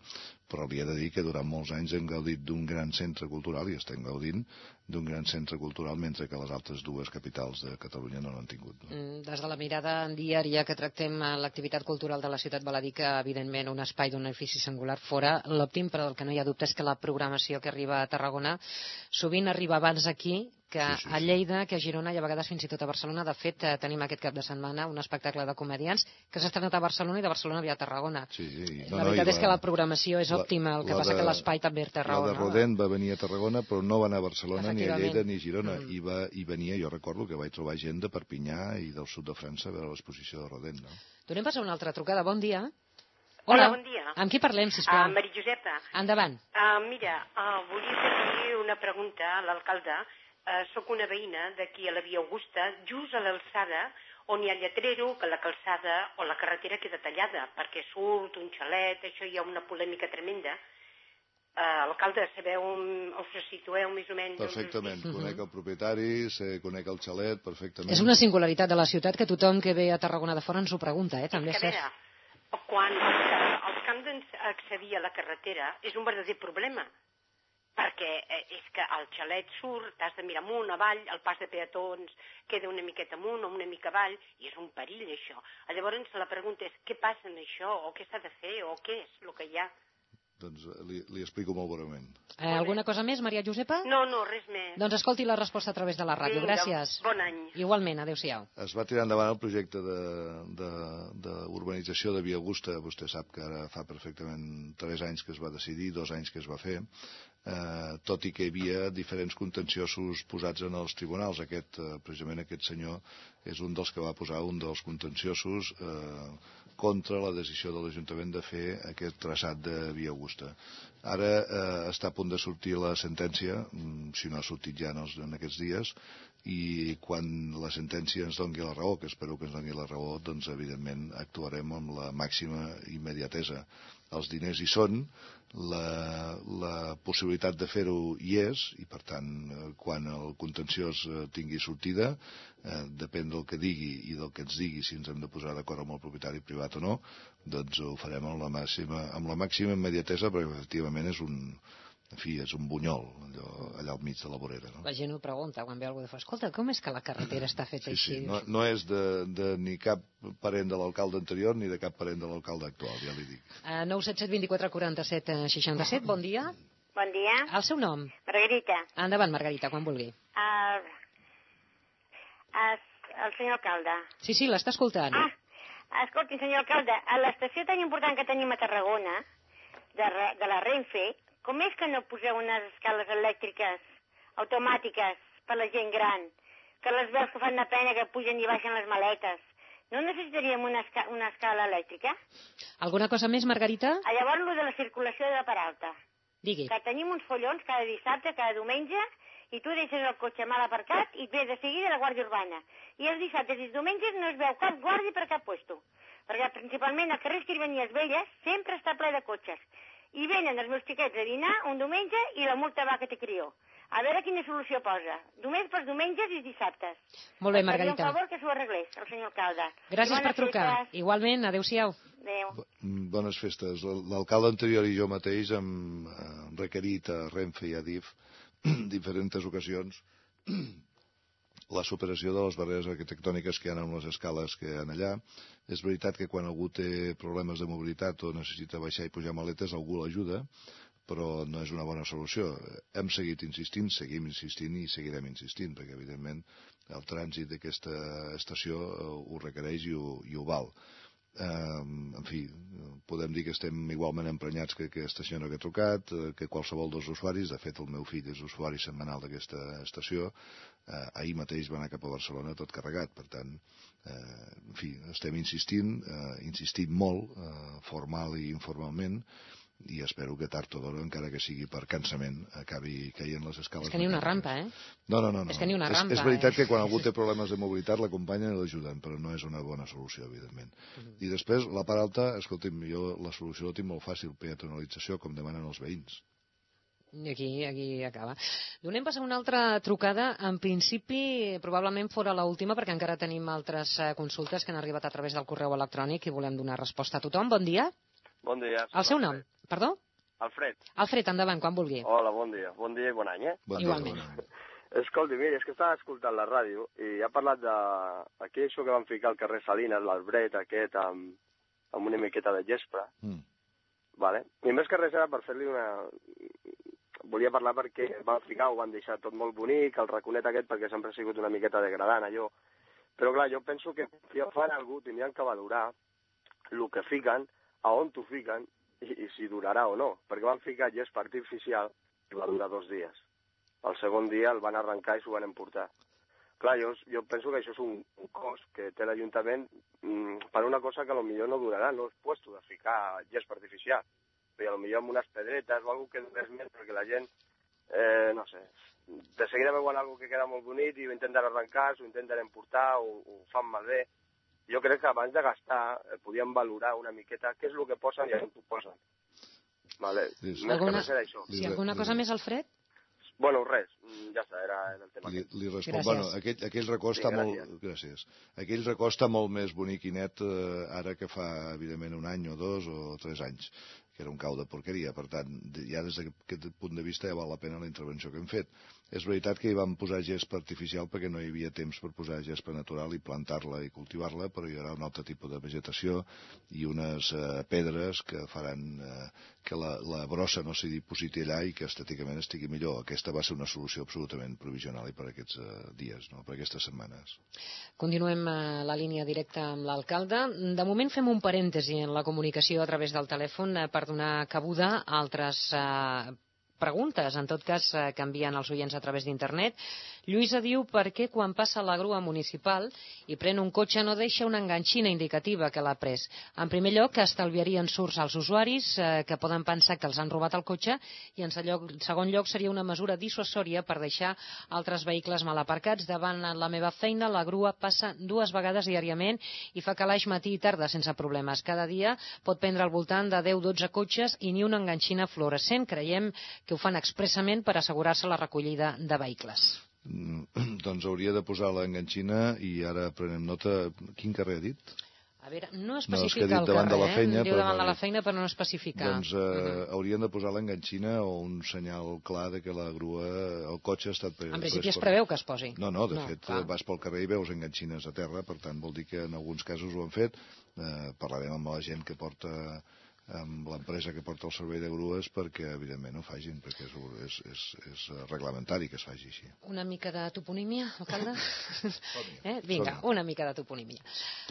però li he de dir que durant molts anys hem gaudit d'un gran centre cultural i estem gaudint d'un gran centre cultural, mentre que les altres dues capitals de Catalunya no l'han tingut. No? Mm, des de la mirada diària que tractem l'activitat cultural de la ciutat val a dir que, evidentment, un espai d'un edifici singular fora l'òptim, però el que no hi ha dubte és que la programació que arriba a Tarragona sovint arriba abans aquí que sí, sí, sí. a Lleida, que a Girona i a vegades fins i tot a Barcelona. De fet, eh, tenim aquest cap de setmana un espectacle de comedians que s'ha estrenat a Barcelona i de Barcelona via Tarragona. Sí, sí. No, la veritat no, és la, que la programació és òptima, el que passa de, que l'espai també és Tarragona. La de Rodent va venir a Tarragona, però no va anar a Barcelona, ni a Lleida, ni a Girona. Mm. I, va, I venia, jo recordo que vaig trobar gent de Perpinyà i del sud de França a veure l'exposició de Rodent. No? Donem pas a una altra trucada. Bon dia. Hola, Hola bon dia. Amb qui parlem, sisplau? Uh, Maria Josepa. Endavant. Uh, mira, uh, volia fer una pregunta a l'alcalde eh, sóc una veïna d'aquí a la Via Augusta, just a l'alçada on hi ha lletrero, que la calçada o la carretera queda tallada, perquè surt un xalet, això hi ha una polèmica tremenda. Uh, alcalde, sabeu on, on se situeu més o menys? Perfectament, on... conec el propietari, sé, conec el xalet, perfectament. És una singularitat de la ciutat que tothom que ve a Tarragona de fora ens ho pregunta, eh? també és cert. Quan els que han d'accedir a la carretera és un verdader problema, perquè eh, és que el xalet surt, t'has de mirar amunt, avall, el pas de peatons queda una miqueta amunt o una mica avall, i és un perill això. Llavors la pregunta és què passa amb això, o què s'ha de fer, o què és el que hi ha? Doncs eh, li, li explico molt breument. Eh, alguna cosa més, Maria Josepa? No, no, res més. Doncs escolti la resposta a través de la ràdio. Vinga, Gràcies. Bon any. Igualment, adeu-siau. Es va tirar endavant el projecte d'urbanització de, de, de Via Augusta. Vostè sap que ara fa perfectament tres anys que es va decidir, dos anys que es va fer eh, tot i que hi havia diferents contenciosos posats en els tribunals. Aquest, eh, precisament aquest senyor és un dels que va posar un dels contenciosos eh, contra la decisió de l'Ajuntament de fer aquest traçat de Via Augusta. Ara eh, està a punt de sortir la sentència, mm, si no ha sortit ja en, els, en aquests dies, i quan la sentència ens doni la raó, que espero que ens doni la raó, doncs evidentment actuarem amb la màxima immediatesa. Els diners hi són, la, la possibilitat de fer-ho hi és i per tant eh, quan el contenciós eh, tingui sortida eh, depèn del que digui i del que ens digui si ens hem de posar d'acord amb el propietari privat o no doncs ho farem amb la màxima, amb la màxima immediatesa perquè efectivament és un, en fi, és un bunyol, allò, allà al mig de la vorera. No? La gent ho pregunta quan ve algú de fa, escolta, com és que la carretera està feta sí, així? Sí, no, no és de, de ni cap parent de l'alcalde anterior ni de cap parent de l'alcalde actual, ja li dic. Uh, 977 24 47 67, bon dia. Bon dia. El seu nom? Margarita. Endavant, Margarita, quan vulgui. Uh, uh, el senyor alcalde. Sí, sí, l'està escoltant. Ah, Escolti, senyor alcalde, a l'estació tan important que tenim a Tarragona, de, de la Renfe, com és que no poseu unes escales elèctriques automàtiques per la gent gran, que les veus que fan de pena que pugen i baixen les maletes? No necessitaríem una, esca una escala elèctrica? Alguna cosa més, Margarita? A llavors, lo de la circulació de la Peralta. Digui. Que tenim uns follons cada dissabte, cada diumenge, i tu deixes el cotxe mal aparcat i ve de seguida la Guàrdia Urbana. I els dissabtes i els diumenges no es veu cap guàrdia per cap puesto. Perquè principalment al carrer Escrivanies Velles sempre està ple de cotxes. I venen els meus xiquets a dinar un diumenge i la multa va que te crió. A veure quina solució posa. Només per diumenges i dissabtes. Molt bé, Faria Margarita. un favor que s'ho arreglés, el senyor alcalde. Gràcies per trucar. festes. Igualment, adeu-siau. Adéu. Mm, Bones festes. L- L'alcalde anterior i jo mateix hem requerit a Renfe i a DIF diferents ocasions la superació de les barreres arquitectòniques que hi ha amb les escales que hi ha allà. És veritat que quan algú té problemes de mobilitat o necessita baixar i pujar maletes, algú l'ajuda, però no és una bona solució. Hem seguit insistint, seguim insistint i seguirem insistint, perquè evidentment el trànsit d'aquesta estació eh, ho requereix i ho, i ho val. Eh, en fi, podem dir que estem igualment emprenyats que aquesta senyora que ha trucat, eh, que qualsevol dels usuaris, de fet el meu fill és usuari setmanal d'aquesta estació, eh, ahir mateix va anar cap a Barcelona tot carregat, per tant, eh, en fi, estem insistint, eh, insistint molt, eh, formal i informalment, i espero que tard o d'hora, encara que sigui per cansament, acabi caient les escales. És que ni una rampa, eh? No, no, no. no. És que ni una rampa, És, és veritat eh? que quan algú té problemes de mobilitat l'acompanyen i l'ajuden, però no és una bona solució, evidentment. Mhm. I després, la part alta, escolti'm, jo la solució la tinc molt fàcil, peatonalització, com demanen els veïns. I aquí, aquí acaba. Donem pas a una altra trucada. En principi, probablement fora l'última, perquè encara tenim altres eh, consultes que han arribat a través del correu electrònic i volem donar resposta a tothom. Bon dia. Bon dia. El seu nom? Perdó? Alfred. Alfred, endavant, quan vulgui. Hola, bon dia. Bon dia i bon any, eh? Bon Igualment. Dia, bon any. Escolti, mira, és que estava escoltant la ràdio i ha parlat de... Aquí això que van ficar al carrer Salines, l'Albret aquest, amb, amb una miqueta de gespre, Mm. vale? i més que res era per fer-li una... Volia parlar perquè van ficar, ho van deixar tot molt bonic, el raconet aquest, perquè sempre ha sigut una miqueta degradant, allò. Però clar, jo penso que si fan algú tindrien que valorar el que fiquen, a on t'ho fiquen i, i si durarà o no. Perquè van ficar gespa artificial i va durar dos dies. El segon dia el van arrencar i s'ho van emportar. Clar, jo, jo penso que això és un, un cost que té l'Ajuntament mm, per una cosa que potser no durarà, no és puesto de ficar gespa artificial. Però potser amb unes pedretes o alguna que durés més perquè la gent, eh, no sé, de seguida veuen alguna que queda molt bonic i ho intenten arrencar, s'ho intenten emportar, o ho fan malbé. Jo crec que abans de gastar eh, podíem valorar una miqueta què és el que posen i on ho posen. Vale. Sí, sí. Més Alguna- que res això. Sí, alguna cosa més, Alfred? Bueno, res, mm, ja està, era el tema Li, aquest. li responc, Gràcies. bueno, aquell, aquell racó Sí, està gràcies. molt... Gràcies. Aquell racó està molt més bonic i net eh, ara que fa, evidentment, un any o dos o tres anys, que era un cau de porqueria. Per tant, ja des d'aquest punt de vista ja val la pena la intervenció que hem fet. És veritat que hi vam posar gespa artificial perquè no hi havia temps per posar gespa natural i plantar-la i cultivar-la, però hi haurà un altre tipus de vegetació i unes eh, pedres que faran eh, que la, la brossa no s'hi dipositi allà i que estèticament estigui millor. Aquesta va ser una solució absolutament provisional i per aquests eh, dies, no? per aquestes setmanes. Continuem eh, la línia directa amb l'alcalde. De moment fem un parèntesi en la comunicació a través del telèfon eh, per donar cabuda a altres eh, preguntes, en tot cas, eh, que envien els oients a través d'internet. Lluïsa diu per què quan passa la grua municipal i pren un cotxe no deixa una enganxina indicativa que l'ha pres. En primer lloc, que estalviarien surts als usuaris eh, que poden pensar que els han robat el cotxe i en segon lloc seria una mesura dissuasòria per deixar altres vehicles mal aparcats. Davant la meva feina la grua passa dues vegades diàriament i fa calaix matí i tarda sense problemes. Cada dia pot prendre al voltant de 10-12 cotxes i ni una enganxina fluorescent. Creiem que ho fan expressament per assegurar-se la recollida de vehicles. Mm, doncs hauria de posar l'enganxina i ara prenem nota. Quin carrer ha dit? A veure, no especifica dit el davant de carrer, la feina, eh? Diu però davant no de la dit. feina per no especificar. Doncs eh, Mhm. haurien de posar l'enganxina o un senyal clar de que la grua, el cotxe ha estat pre En principi es preveu que es posi. No, no, de No, fet, clar. eh, vas pel carrer i veus enganxines a terra, per tant vol dir que en alguns casos ho han fet. Eh, parlarem amb la gent que porta amb l'empresa que porta el servei de grues perquè, evidentment, ho facin, perquè és, és, és, és reglamentari que es faci així. Una mica de toponímia, alcalde? eh? Vinga, una mica de toponímia.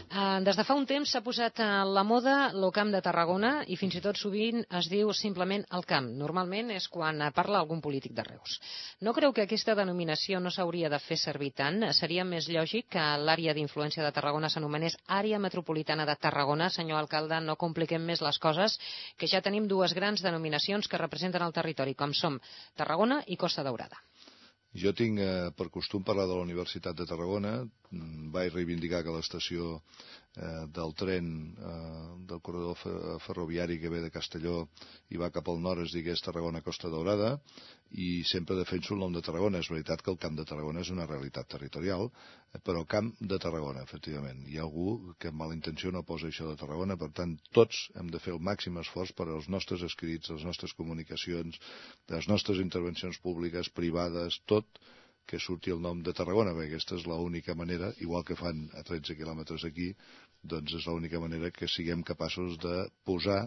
Uh, des de fa un temps s'ha posat a la moda l'Ocamp de Tarragona i fins i tot sovint es diu simplement el camp. Normalment és quan parla algun polític de Reus. No creu que aquesta denominació no s'hauria de fer servir tant? Seria més lògic que l'àrea d'influència de Tarragona s'anomenés Àrea Metropolitana de Tarragona. Senyor alcalde, no compliquem més les coses coses que ja tenim dues grans denominacions que representen el territori, com som Tarragona i Costa Daurada. Jo tinc eh, per costum parlar de la Universitat de Tarragona. Mm, vaig reivindicar que l'estació eh, del tren eh, del corredor ferroviari que ve de Castelló i va cap al nord es digués Tarragona-Costa Daurada i sempre defenso el nom de Tarragona. És veritat que el Camp de Tarragona és una realitat territorial, eh, però Camp de Tarragona, efectivament. Hi ha algú que amb mala intenció no posa això de Tarragona, per tant, tots hem de fer el màxim esforç per als nostres escrits, les nostres comunicacions, les nostres intervencions públiques, privades, tot que surti el nom de Tarragona, perquè aquesta és l'única manera, igual que fan a 13 quilòmetres aquí, doncs és l'única manera que siguem capaços de posar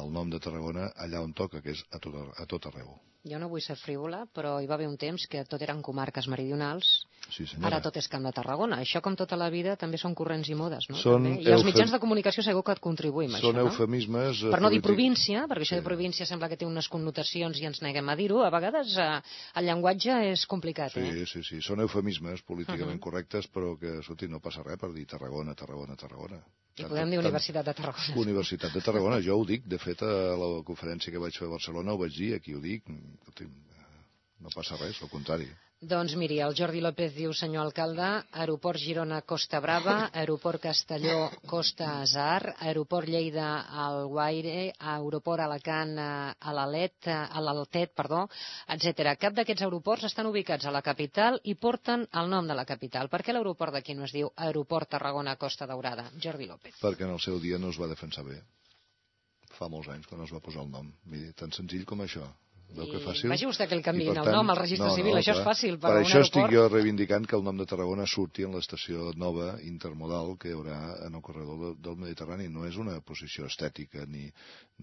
el nom de Tarragona allà on toca, que és a tot, a tot arreu. Jo no vull ser frívola, però hi va haver un temps que tot eren comarques meridionals. Sí, Ara tot és Camp de Tarragona. Això, com tota la vida, també són corrents i modes, no? Són I els mitjans de comunicació segur que et contribuïm, són això, no? eufemismes... Per no dir província, perquè això sí. de província sembla que té unes connotacions i ens neguem a dir-ho. A vegades eh, el llenguatge és complicat, sí, eh? Sí, sí, sí. Són eufemismes políticament uh -huh. correctes, però que, escolti, no passa res per dir Tarragona, Tarragona, Tarragona. I tant, podem dir tant, Universitat de Tarragona. Universitat de Tarragona, jo ho dic. De fet, a la conferència que vaig fer a Barcelona ho vaig dir, aquí ho dic. Escolti, no passa res, al contrari. Doncs miri, el Jordi López diu, senyor alcalde, aeroport Girona Costa Brava, aeroport Castelló Costa Azar, aeroport Lleida al Guaire, aeroport Alacant a l'Alet, a l'Altet, perdó, etc. Cap d'aquests aeroports estan ubicats a la capital i porten el nom de la capital. Per què l'aeroport d'aquí no es diu Aeroport Tarragona Costa Daurada? Jordi López. Perquè en el seu dia no es va defensar bé. Fa molts anys quan es va posar el nom. Miri, tan senzill com això. Veu que fàcil? Vagi vostè que el canviïn el nom al registre no, civil, no, això clar. és fàcil. Per, per això aeroport... estic jo reivindicant que el nom de Tarragona surti en l'estació nova intermodal que hi haurà en el corredor del Mediterrani. No és una posició estètica ni,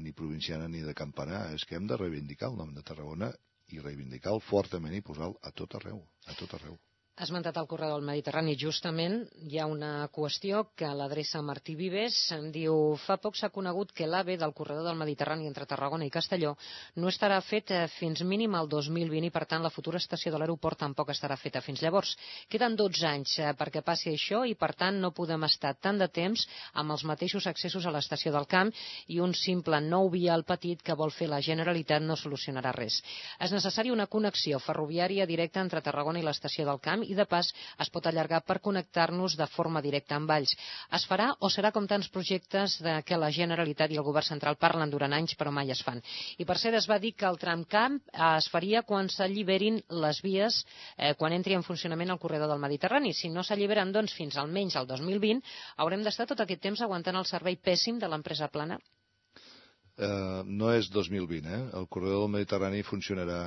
ni provinciana ni de campanar, és que hem de reivindicar el nom de Tarragona i reivindicar-lo fortament i posar-lo a tot arreu, a tot arreu. Ha esmentat el corredor del Mediterrani. Justament hi ha una qüestió que l'adreça Martí Vives. Em diu, fa poc s'ha conegut que l'AVE del corredor del Mediterrani entre Tarragona i Castelló no estarà fet fins mínim al 2020 i, per tant, la futura estació de l'aeroport tampoc estarà feta fins llavors. Queden 12 anys eh, perquè passi això i, per tant, no podem estar tant de temps amb els mateixos accessos a l'estació del camp i un simple nou vial petit que vol fer la Generalitat no solucionarà res. És necessària una connexió ferroviària directa entre Tarragona i l'estació del camp i de pas es pot allargar per connectar-nos de forma directa amb Valls. Es farà o serà com tants projectes de que la Generalitat i el Govern central parlen durant anys però mai es fan. I per cert es va dir que el tramcamp eh, es faria quan s'alliberin les vies eh, quan entri en funcionament el corredor del Mediterrani. Si no s'alliberen doncs fins almenys al 2020 haurem d'estar tot aquest temps aguantant el servei pèssim de l'empresa plana Uh, no és 2020, eh? El corredor del Mediterrani funcionarà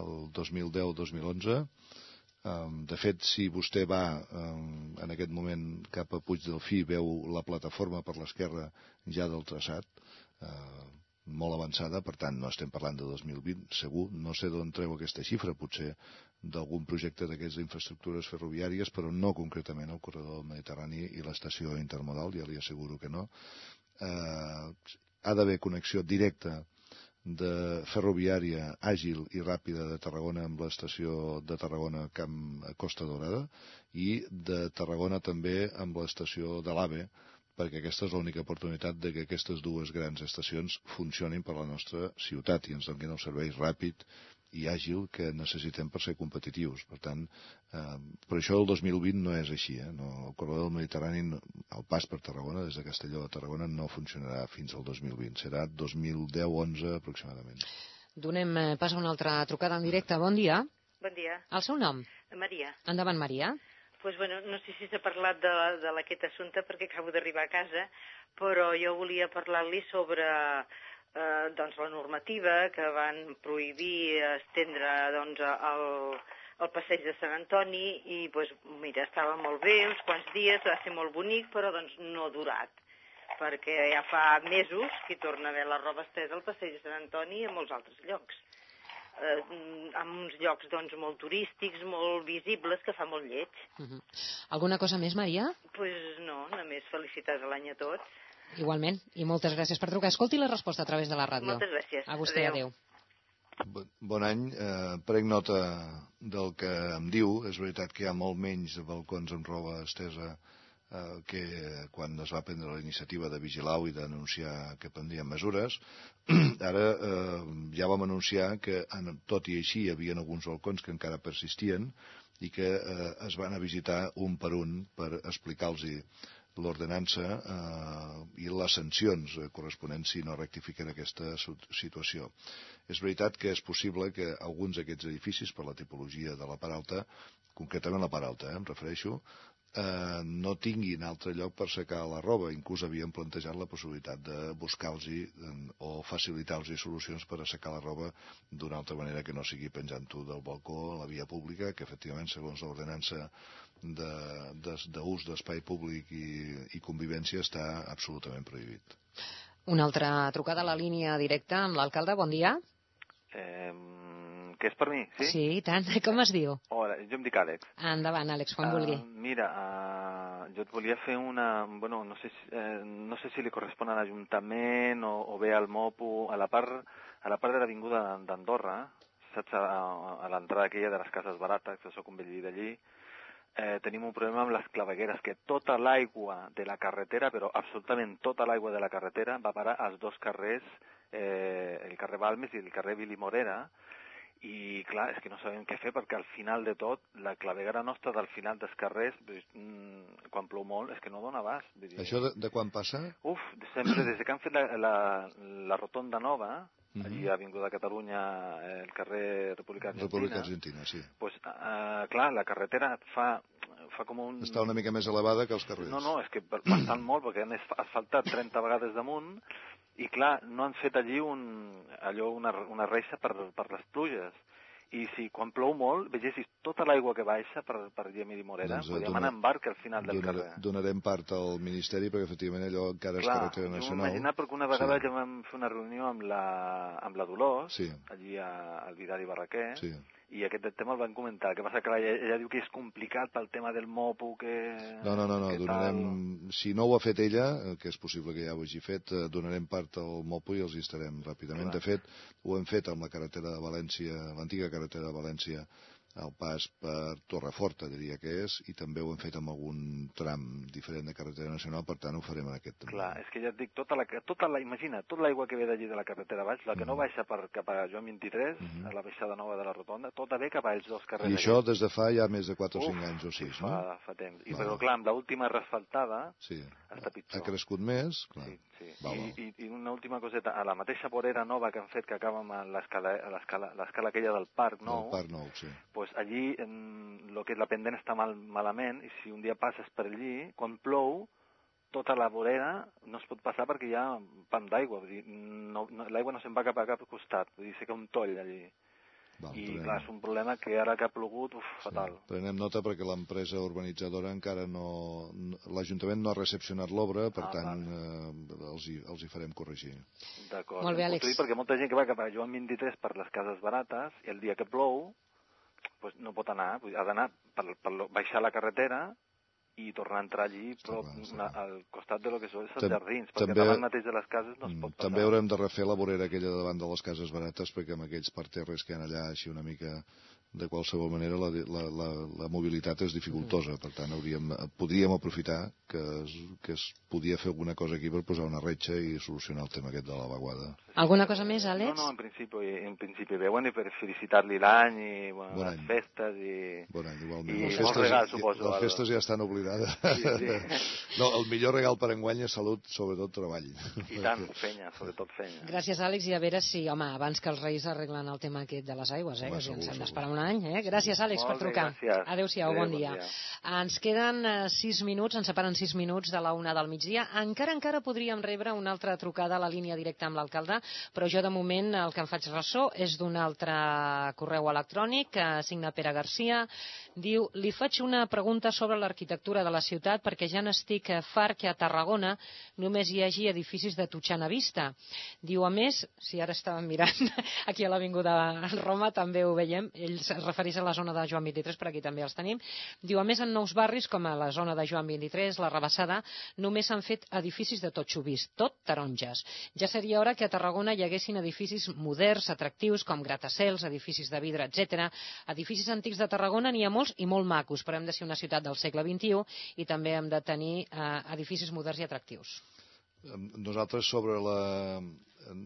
el 2010-2011 Um, de fet, si vostè va en aquest moment cap a Puig del Fi, veu la plataforma per l'esquerra ja del traçat, uh, molt avançada, per tant no estem parlant de 2020, segur, no sé d'on treu aquesta xifra, potser d'algun projecte d'aquestes infraestructures ferroviàries, però no concretament el corredor mediterrani i l'estació intermodal, ja li asseguro que no. Uh, ha d'haver connexió directa de ferroviària àgil i ràpida de Tarragona amb l'estació de Tarragona Camp Costa Dorada i de Tarragona també amb l'estació de l'AVE perquè aquesta és l'única oportunitat de que aquestes dues grans estacions funcionin per la nostra ciutat i ens donin el servei ràpid i àgil que necessitem per ser competitius. Per tant, eh, per això el 2020 no és així. Eh? No, el corredor del Mediterrani, el pas per Tarragona, des de Castelló a Tarragona, no funcionarà fins al 2020. Serà 2010-11 aproximadament. Donem eh, pas a una altra trucada en directe. Bon dia. Bon dia. El seu nom? Maria. Endavant, Maria. Pues bueno, no sé si s'ha parlat de, de aquest assumpte perquè acabo d'arribar a casa, però jo volia parlar-li sobre eh, doncs, la normativa que van prohibir estendre doncs, el, el passeig de Sant Antoni i pues, mira, estava molt bé, uns quants dies, va ser molt bonic, però doncs no ha durat. perquè ja fa mesos que torna a haver la roba estesa al passeig de Sant Antoni i a molts altres llocs. Eh, en uns llocs doncs, molt turístics, molt visibles, que fa molt lleig. Uh -huh. Alguna cosa més, Maria? Doncs pues no, només felicitats a l'any a tots. Igualment, i moltes gràcies per trucar. Escolti la resposta a través de la ràdio. Moltes gràcies. A vostè, adeu. adeu. Bon, bon any. Eh, prenc nota del que em diu. És veritat que hi ha molt menys balcons amb roba estesa eh, que quan es va prendre la iniciativa de vigilar-ho i d'anunciar que prendrien mesures. Ara eh, ja vam anunciar que, en, tot i així, hi havia alguns balcons que encara persistien i que eh, es van a visitar un per un per explicar-los l'ordenança eh, i les sancions eh, corresponents si no rectifiquen aquesta situació. És veritat que és possible que alguns d'aquests edificis, per la tipologia de la part alta, concretament la part alta, eh, em refereixo, eh, no tinguin altre lloc per secar la roba. Inclús havien plantejat la possibilitat de buscar-los o facilitar-los solucions per assecar la roba d'una altra manera que no sigui penjant-ho del balcó a la via pública, que efectivament, segons l'ordenança d'ús de, de, d'espai públic i, i convivència està absolutament prohibit. Una altra trucada a la línia directa amb l'alcalde. Bon dia. Eh, que és per mi, sí? Sí, i tant. Com es diu? Hola, jo em dic Àlex. Endavant, Àlex, quan uh, vulgui. Mira, uh, jo et volia fer una... Bueno, no sé, eh, no sé si li correspon a l'Ajuntament o, o bé al MOPU, a la part, a la part de l'Avinguda d'Andorra, saps, a, a l'entrada aquella de les cases barates, que sóc un vell d'allí, eh, tenim un problema amb les clavegueres, que tota l'aigua de la carretera, però absolutament tota l'aigua de la carretera, va parar als dos carrers, eh, el carrer Balmes i el carrer Vili Morera, i clar, és que no sabem què fer perquè al final de tot, la clavegara nostra del final dels carrers, mm, quan plou molt, és que no dona abast. Dir... Això de, de quan passa? Uf, sempre, des que han fet la, la, la rotonda nova, Uh -huh. allí a Avinguda Catalunya, eh, el carrer República Argentina. República Argentina, sí. Pues, uh, clar, la carretera fa, fa com un... Està una mica més elevada que els carrers. No, no, és que bastant molt, perquè han asfaltat 30 vegades damunt i clar, no han fet allí un, allò una, una reixa per, per les pluges i si quan plou molt vegessis tota l'aigua que baixa per, per Gemini i Morera, doncs, podríem donar, anar en barca al final del donar, carrer. Donarem part al Ministeri perquè efectivament allò encara Clar, és carretera nacional. Clar, perquè una vegada sí. ja vam fer una reunió amb la, amb la Dolors, sí. allí a, al Vidal i Barraquer, sí i aquest tema el van comentar. El que passa que ella, ella diu que és complicat pel tema del mopo, que... No, no, no, no donarem... Tal... Si no ho ha fet ella, eh, que és possible que ja ho hagi fet, eh, donarem part al mopo i els hi estarem ràpidament. Clar. De fet, ho hem fet amb la carretera de València, l'antiga carretera de València, el pas per Torreforta, diria que és, i també ho hem fet amb algun tram diferent de carretera nacional, per tant ho farem en aquest també. Clar, és que ja et dic, tota la, tota la imagina, tota l'aigua que ve d'allí de la carretera baix, la que mm. no baixa per, cap a Joan 23, mm -hmm. a la baixada nova de la Rotonda, tota ve cap a ells dos carrers. I això des de fa ja més de 4 o 5 anys o 6, no? Fa, fa temps. I, però clar, amb l'última resfaltada sí. està pitjor. Ha crescut més, clar. Sí, sí. Va, I, i, I una última coseta, a la mateixa vorera nova que han fet, que acaba amb l'escala aquella del Parc Nou, del Parc Nou sí. pues allí en el que és la pendent està mal, malament i si un dia passes per allí, quan plou, tota la vorera no es pot passar perquè hi ha pam d'aigua, no, no, l'aigua no se'n va cap a cap costat, vull dir, sé que un toll allí. Val, I prenem... clar, és un problema que ara que ha plogut, uf, sí. fatal. Prenem nota perquè l'empresa urbanitzadora encara no... L'Ajuntament no ha recepcionat l'obra, per ah, tant eh, els, hi, els hi farem corregir. D'acord. Molt bé, Àlex. Perquè molta gent que va cap a Joan 23 per les cases barates i el dia que plou pues no pot anar, ha d'anar per, per baixar la carretera i tornar a entrar allí però una, al costat de lo que són els jardins, perquè també, davant mateix de les cases no es pot passar. També haurem de refer la vorera aquella davant de les cases barates perquè amb aquells parterres que hi ha allà així una mica de qualsevol manera la, la, la, la mobilitat és dificultosa, per tant hauríem, podríem aprofitar que es, que es podia fer alguna cosa aquí per posar una retxa i solucionar el tema aquest de la vaguada. Alguna cosa més, Àlex? No, no, en principi, en principi bé, bueno, i per felicitar-li l'any i bueno, bon les any. festes i... Bon any, igualment. I les festes, regal, suposo. Les festes ja estan oblidades. Sí, sí. No, el millor regal per enguany és salut, sobretot treball. I tant, fenya, sobretot fenya. Gràcies, Àlex, i a veure si, home, abans que els Reis arreglen el tema aquest de les aigües, eh, home, que si ens hem d'esperar una any. Eh? Gràcies, Àlex, Molt per trucar. Adéu-siau, Adéu, bon, bon dia. dia. Ens queden eh, sis minuts, ens separen sis minuts de la una del migdia. Encara, encara podríem rebre una altra trucada a la línia directa amb l'alcalde, però jo de moment el que em faig ressò és d'un altre correu electrònic que signa Pere Garcia. Diu, li faig una pregunta sobre l'arquitectura de la ciutat perquè ja n'estic eh, fart que a Tarragona només hi hagi edificis de Tutxana Vista. Diu, a més, si ara estàvem mirant aquí a l'Avinguda Roma també ho veiem, ell es refereix a la zona de Joan 23, per aquí també els tenim. Diu, a més, en nous barris, com a la zona de Joan 23, la Rebassada, només s'han fet edificis de totxo vist, tot taronges. Ja seria hora que a Tarragona hi haguessin edificis moderns, atractius, com gratacels, edificis de vidre, etc. Edificis antics de Tarragona n'hi ha molts i molt macos, però hem de ser una ciutat del segle XXI i també hem de tenir eh, edificis moderns i atractius. Nosaltres sobre la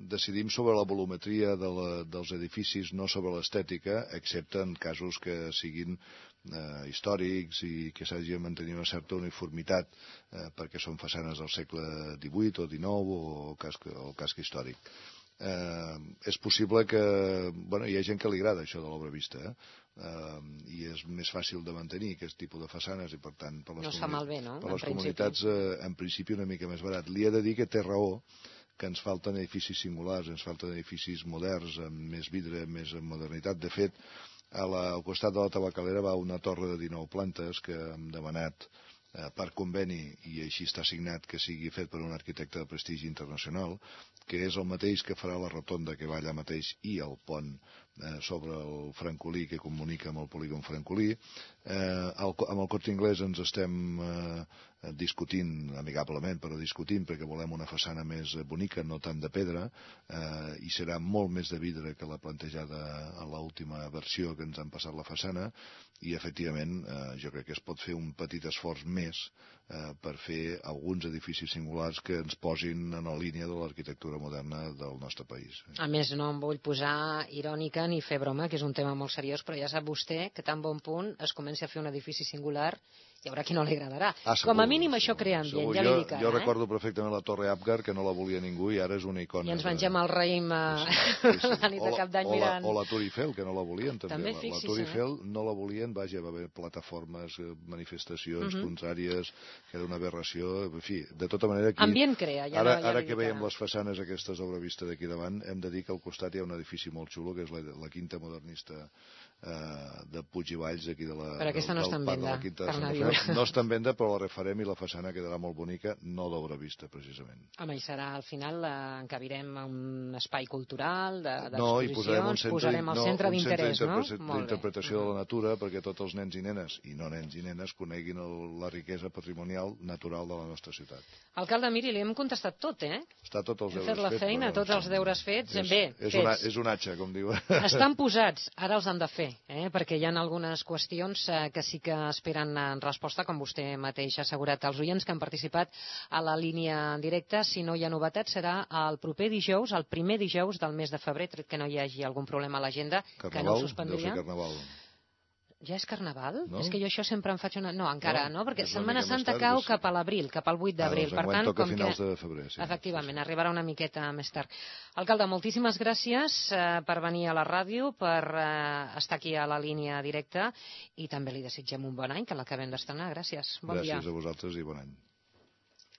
decidim sobre la volumetria de la, dels edificis, no sobre l'estètica, excepte en casos que siguin eh, històrics i que s'hagi de mantenir una certa uniformitat eh, perquè són façanes del segle XVIII o XIX o casc, o casc històric. Eh, és possible que... Bueno, hi ha gent que li agrada això de l'obra vista, eh? eh, i és més fàcil de mantenir aquest tipus de façanes i per tant per les, No fa malbé, no? per En les principi. comunitats eh, en principi una mica més barat. Li he de dir que té raó que ens falten edificis singulars, ens falten edificis moderns, amb més vidre, més amb modernitat. De fet, a la, al costat de la tabacalera va una torre de 19 plantes que hem demanat eh, per conveni, i així està signat que sigui fet per un arquitecte de prestigi internacional, que és el mateix que farà la rotonda que va allà mateix i el pont eh, sobre el Francolí que comunica amb el polígon Francolí. Eh, el, amb el Corte Inglés ens estem eh, discutint, amigablement, però discutint perquè volem una façana més bonica, no tant de pedra, eh, i serà molt més de vidre que la plantejada a l'última versió que ens han passat la façana, i efectivament eh, jo crec que es pot fer un petit esforç més eh, per fer alguns edificis singulars que ens posin en la línia de l'arquitectura moderna del nostre país. A més, no em vull posar irònica ni fer broma, que és un tema molt seriós, però ja sap vostè que tan bon punt es comenci a fer un edifici singular hi haurà qui no li agradarà. Ah, segur, Com a mínim això crea ambient, Segur, ja jo, li dic ara. jo eh? recordo perfectament la Torre Apgar, que no la volia ningú i ara és una icona. I ens mengem el raïm eh, la nit o de la- cap d'any la- mirant... O la Tour Eiffel, que no la volien també. També, la, la Tour eh? Eiffel no la volien, vaja, va haver plataformes, eh, manifestacions Mhm. contràries, que era una aberració, en fi, de tota manera aquí... Ambient crea, ja ara, ja ara que veiem les façanes aquestes d'obra vista d'aquí davant, hem de dir que al costat hi ha un edifici molt xulo, que és la, la Quinta Modernista eh, de Puig i Valls, aquí de la, Però aquesta no del, està en parc de venda, la Quinta de. No està en venda, però la refarem i la façana quedarà molt bonica, no d'obra vista, precisament. Home, i serà al final, eh, encabirem un espai cultural, de- No, i posarem un centre, posarem el no, centre d'interès, no? d'interpretació- de la natura perquè tots els nens i nenes, i no nens i nenes, coneguin el, la riquesa patrimonial natural de la nostra ciutat. Alcalde, miri, li hem contestat tot, eh? Està tots els Hem deures fet la fets, feina, però- tots els deures fets, És, bé, és, fets. una, és un atxa, com diuen. Estan posats, ara els han de fer, eh? perquè hi ha algunes qüestions eh, que sí que esperen en resposta, com vostè mateix ha assegurat als oients que han participat a la línia en directe. Si no hi ha novetats, serà el proper dijous, el primer dijous del mes de febrer, tret que no hi hagi algun problema a l'agenda, que no ho deu ser suspendria. carnaval. Ja és carnaval? No? És que jo això sempre em faig una... No, encara No, no, perquè Setmana Santa tard, cau sí. cap a l'abril, cap al 8 Ah, d'abril. doncs per tant, com finals que... de febrer, sí. Efectivament, arribarà una miqueta més tard. Alcalde, moltíssimes gràcies eh, per venir a la ràdio, per eh, estar aquí a la línia directa i també li desitgem un bon any, que l'acabem d'estrenar. Gràcies. Bon dia. Gràcies a vosaltres i bon any.